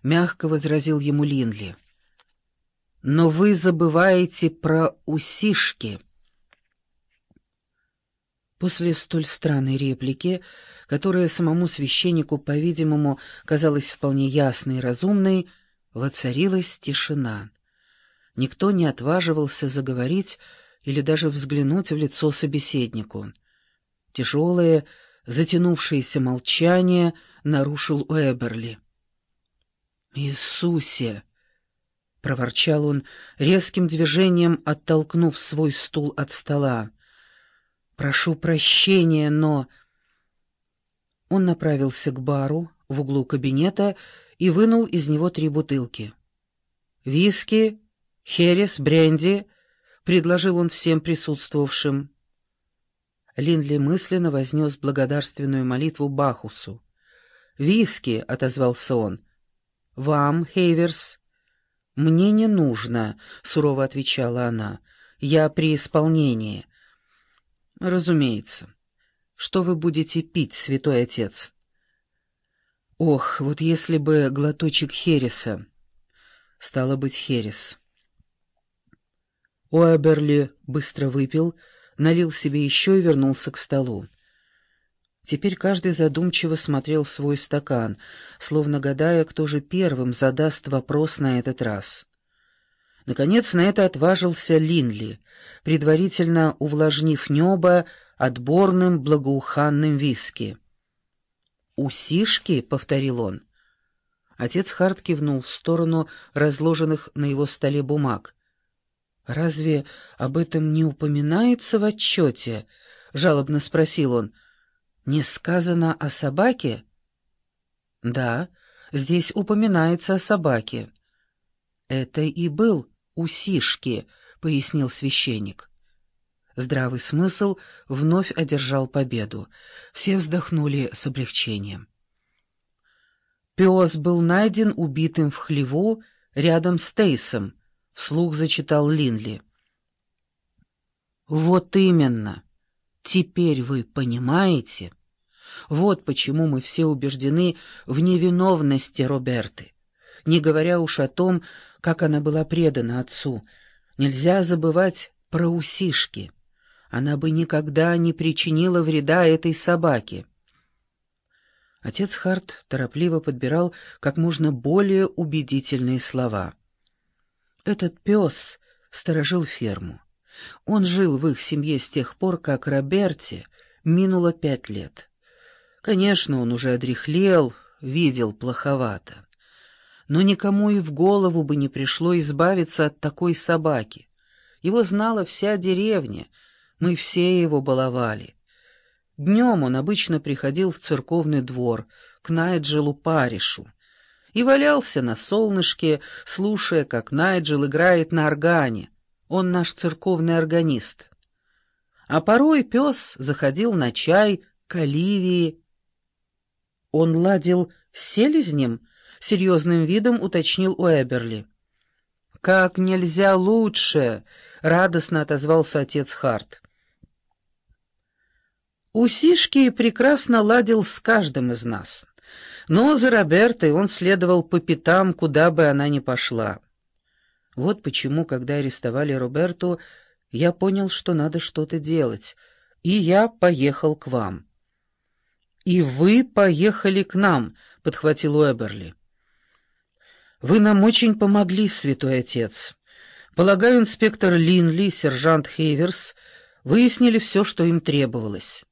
— мягко возразил ему Линли. «Но вы забываете про усишки». После столь странной реплики, которая самому священнику, по-видимому, казалась вполне ясной и разумной, воцарилась тишина. Никто не отваживался заговорить или даже взглянуть в лицо собеседнику. Тяжелое, затянувшееся молчание нарушил Уэберли. «Иисусе!» — проворчал он, резким движением оттолкнув свой стул от стола. «Прошу прощения, но...» Он направился к бару в углу кабинета и вынул из него три бутылки. «Виски, херес, бренди», — предложил он всем присутствовавшим. Линдли мысленно вознес благодарственную молитву Бахусу. «Виски», — отозвался он. «Вам, Хейверс?» «Мне не нужно», — сурово отвечала она. «Я при исполнении». «Разумеется. Что вы будете пить, святой отец?» «Ох, вот если бы глоточек хереса!» «Стало быть, херес». Уэберли быстро выпил, налил себе еще и вернулся к столу. Теперь каждый задумчиво смотрел в свой стакан, словно гадая, кто же первым задаст вопрос на этот раз. Наконец на это отважился Линли, предварительно увлажнив небо отборным благоуханным виски. «Усишки?» — повторил он. Отец Харт кивнул в сторону разложенных на его столе бумаг. «Разве об этом не упоминается в отчете?» — жалобно спросил он. «Не сказано о собаке?» «Да, здесь упоминается о собаке». «Это и был усишки», — пояснил священник. Здравый смысл вновь одержал победу. Все вздохнули с облегчением. Пес был найден убитым в хлеву рядом с Тейсом, — вслух зачитал Линли. «Вот именно. Теперь вы понимаете? Вот почему мы все убеждены в невиновности Роберты, не говоря уж о том, как она была предана отцу. Нельзя забывать про усишки. Она бы никогда не причинила вреда этой собаке. Отец Харт торопливо подбирал как можно более убедительные слова. Этот пес сторожил ферму. Он жил в их семье с тех пор, как Роберте минуло пять лет. Конечно, он уже одряхлел, видел плоховато но никому и в голову бы не пришло избавиться от такой собаки. Его знала вся деревня, мы все его баловали. Днем он обычно приходил в церковный двор, к Найджелу Паришу, и валялся на солнышке, слушая, как Найджел играет на органе. Он наш церковный органист. А порой пес заходил на чай к Оливии. Он ладил с селезнем, — серьезным видом уточнил Уэберли. «Как нельзя лучше!» — радостно отозвался отец Харт. Усишки прекрасно ладил с каждым из нас, но за Робертой он следовал по пятам, куда бы она ни пошла. Вот почему, когда арестовали Роберту, я понял, что надо что-то делать, и я поехал к вам. «И вы поехали к нам», — подхватил Уэберли. «Вы нам очень помогли, святой отец. Полагаю, инспектор Линли и сержант Хейверс выяснили все, что им требовалось».